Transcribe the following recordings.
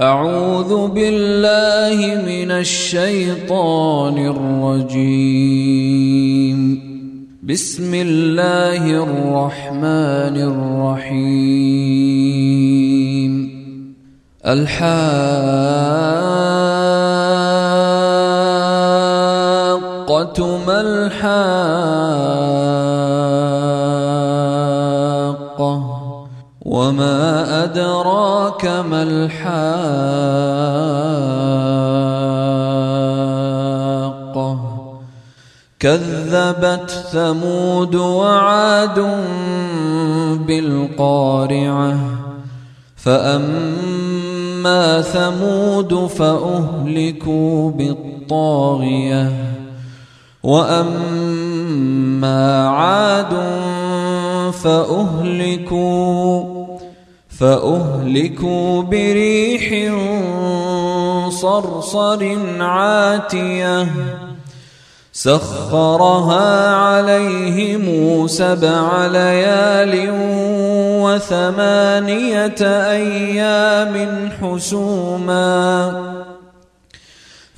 أعوذ بالله من الشيطان الرجيم. بسم الله الرحمن الرحيم. الحاقة ما الحاقة أدراك ما الحاقة؟ كذبت ثمود وعاد بالقارعة فأما ثمود فأهلكوا بالطاغية وأما عاد فأهلكوا فأهلكوا بريح صرصر عاتية سخرها عليهم سبع ليال وثمانية أيام حسوما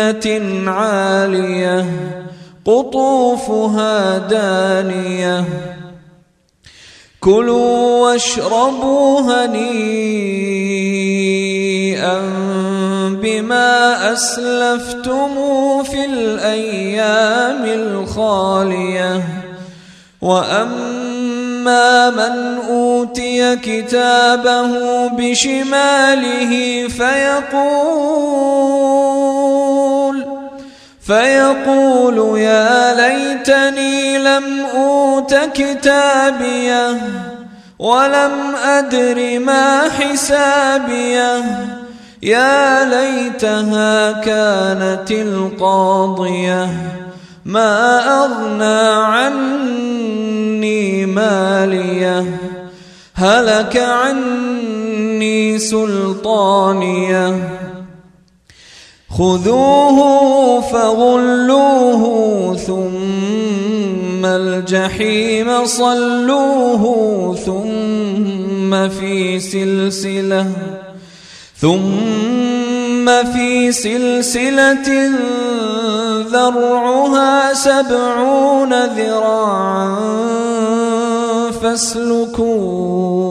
جنة عالية قطوفها دانية. كلوا واشربوا هنيئا بما أسلفتم في الأيام الخالية. وأما من أوتي كتابه بشماله فيقول فيقول يا ليتني لم أوت كتابيه ولم أدر ما حسابيه. يا ليتها كانت القاضية ما أغنى عني ماليه. هلك عني سلطانيه. خذوه فغلوه ثم الجحيم صلوه ثم في سلسلة ثم في سلسلة ذرعها سبعون ذراعا فاسلكوه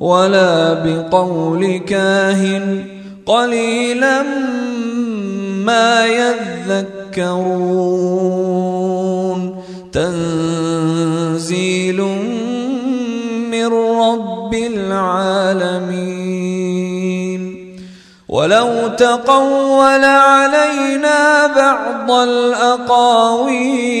ولا بقول كاهن. قليلا ما يذكرون. تنزيل من رب العالمين. ولو تقول علينا بعض الأقاويل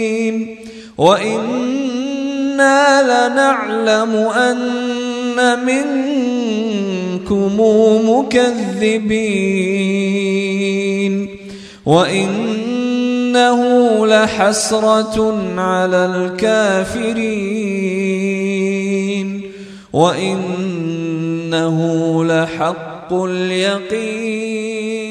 وإنا لنعلم أن منكم مكذبين وإنه لحسرة على الكافرين وإنه لحق اليقين